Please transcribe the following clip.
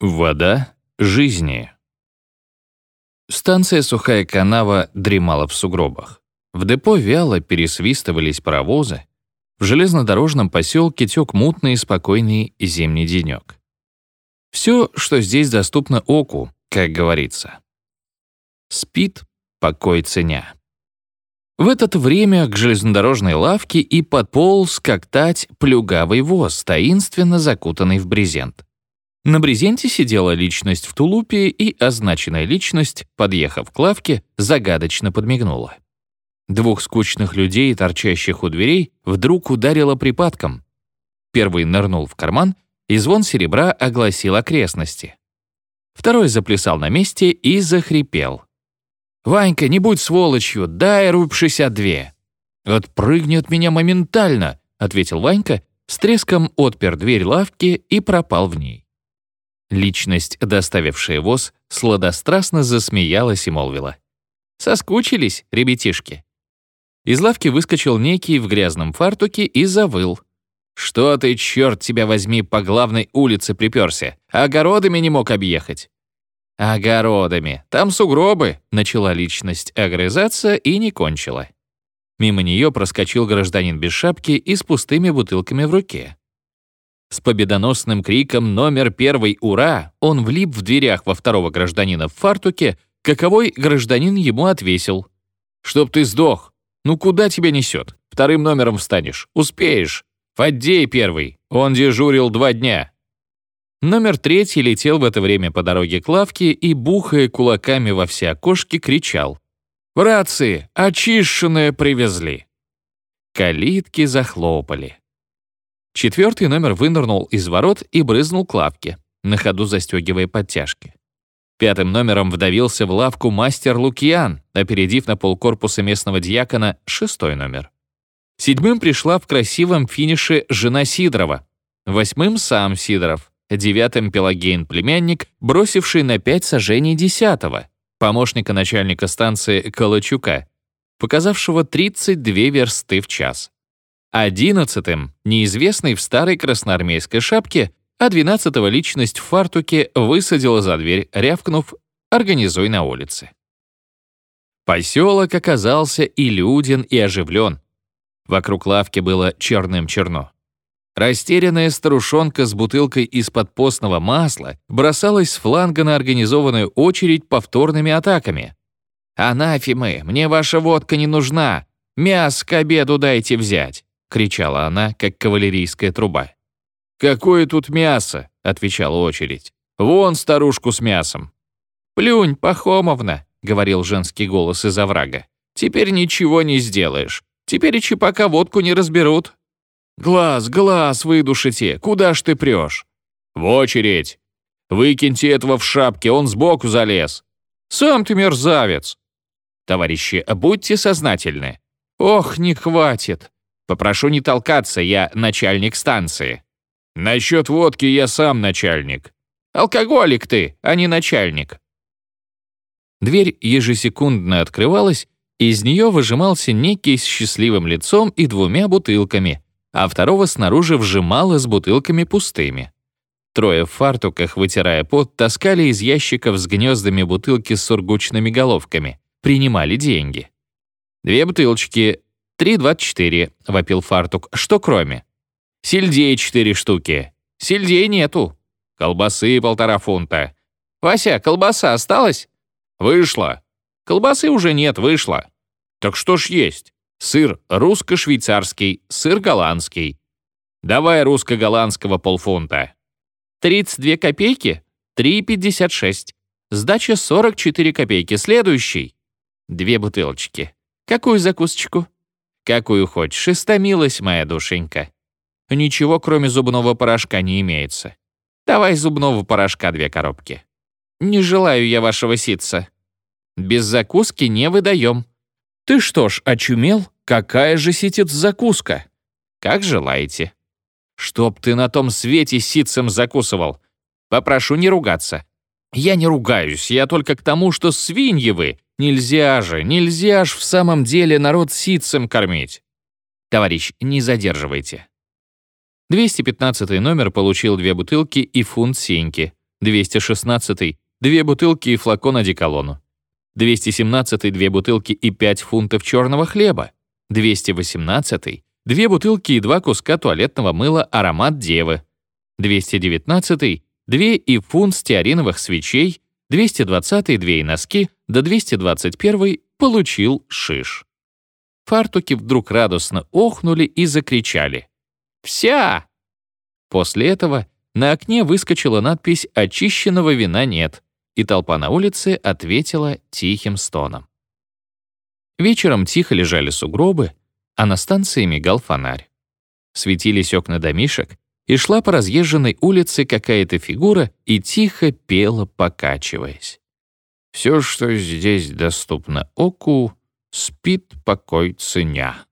Вода жизни. Станция «Сухая канава» дремала в сугробах. В депо вяло пересвистывались паровозы. В железнодорожном поселке тек мутный и спокойный зимний денек. Все, что здесь доступно оку, как говорится. Спит, покой ценя. В это время к железнодорожной лавке и подполз, как тать, плюгавый воз, таинственно закутанный в брезент. На брезенте сидела личность в тулупе, и означенная личность, подъехав к лавке, загадочно подмигнула. Двух скучных людей, торчащих у дверей, вдруг ударило припадком. Первый нырнул в карман, и звон серебра огласил окрестности. Второй заплясал на месте и захрипел. «Ванька, не будь сволочью, дай руб 62». «Отпрыгни от меня моментально», — ответил Ванька, с треском отпер дверь лавки и пропал в ней. Личность, доставившая воз, сладострастно засмеялась и молвила. «Соскучились, ребятишки?» Из лавки выскочил некий в грязном фартуке и завыл. «Что ты, черт тебя возьми, по главной улице приперся? Огородами не мог объехать?» «Огородами. Там сугробы», — начала личность огрызаться и не кончила. Мимо нее проскочил гражданин без шапки и с пустыми бутылками в руке. С победоносным криком номер первый «Ура!» он влип в дверях во второго гражданина в фартуке, каковой гражданин ему отвесил. «Чтоб ты сдох! Ну куда тебя несет? Вторым номером встанешь. Успеешь. Фаддей первый. Он дежурил два дня». Номер третий летел в это время по дороге к лавке и, бухая кулаками во все окошки, кричал. «Братцы, очищенное привезли!» Калитки захлопали. Четвертый номер вынырнул из ворот и брызнул к лавке, на ходу застегивая подтяжки. Пятым номером вдавился в лавку мастер Лукьян, опередив на полкорпуса местного дьякона шестой номер. Седьмым пришла в красивом финише жена Сидорова. Восьмым сам Сидоров. Девятым Пелагейн племянник, бросивший на пять сажений десятого, помощника начальника станции Калачука, показавшего 32 версты в час. Одиннадцатым — неизвестный в старой красноармейской шапке, а двенадцатого личность в фартуке высадила за дверь, рявкнув «Организуй на улице». Поселок оказался и люден, и оживлен. Вокруг лавки было черным-черно. Растерянная старушонка с бутылкой из-под постного масла бросалась с фланга на организованную очередь повторными атаками. «Анафимы, мне ваша водка не нужна! Мясо к обеду дайте взять!» — кричала она, как кавалерийская труба. «Какое тут мясо?» — отвечала очередь. «Вон старушку с мясом». «Плюнь, Пахомовна», — говорил женский голос из оврага. «Теперь ничего не сделаешь. Теперь и пока водку не разберут». «Глаз, глаз выдушите, куда ж ты прешь?» «В очередь! Выкиньте этого в шапке, он сбоку залез!» «Сам ты мерзавец!» «Товарищи, будьте сознательны!» «Ох, не хватит!» Попрошу не толкаться, я начальник станции. Насчет водки я сам начальник. Алкоголик ты, а не начальник. Дверь ежесекундно открывалась, из нее выжимался некий с счастливым лицом и двумя бутылками, а второго снаружи вжимало с бутылками пустыми. Трое в фартуках, вытирая пот, таскали из ящиков с гнездами бутылки с сургучными головками, принимали деньги. Две бутылочки, «Три двадцать четыре», — вопил фартук. «Что кроме?» «Сельдей четыре штуки». «Сельдей нету». «Колбасы полтора фунта». «Вася, колбаса осталась?» «Вышла». «Колбасы уже нет, вышла». «Так что ж есть?» «Сыр русско-швейцарский, сыр голландский». «Давай русско-голландского полфунта». «Тридцать две копейки?» «Три пятьдесят шесть». «Сдача сорок четыре копейки. Следующий». «Две бутылочки». «Какую закусочку?» Какую хочешь, истомилась моя душенька. Ничего, кроме зубного порошка, не имеется. Давай зубного порошка две коробки. Не желаю я вашего ситца. Без закуски не выдаем. Ты что ж, очумел? Какая же ситец закуска? Как желаете. Чтоб ты на том свете ситцем закусывал. Попрошу не ругаться. Я не ругаюсь, я только к тому, что свиньи вы, Нельзя же, нельзя ж в самом деле народ ситцем кормить. Товарищ, не задерживайте. 215 номер получил две бутылки и фунт сеньки. 216 — две бутылки и флакон одеколону. 217 — две бутылки и 5 фунтов черного хлеба. 218 — две бутылки и два куска туалетного мыла «Аромат девы». 219 — две и фунт стеариновых свечей. 220 — две носки. До 221 — получил шиш. Фартуки вдруг радостно охнули и закричали. «Вся!» После этого на окне выскочила надпись «Очищенного вина нет», и толпа на улице ответила тихим стоном. Вечером тихо лежали сугробы, а на станции мигал фонарь. Светились окна домишек, и шла по разъезженной улице какая-то фигура и тихо пела, покачиваясь. «Все, что здесь доступно оку, спит покой ценя».